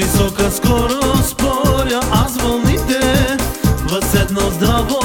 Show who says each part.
Speaker 1: висока скорост споря аз вълните, възседно здраво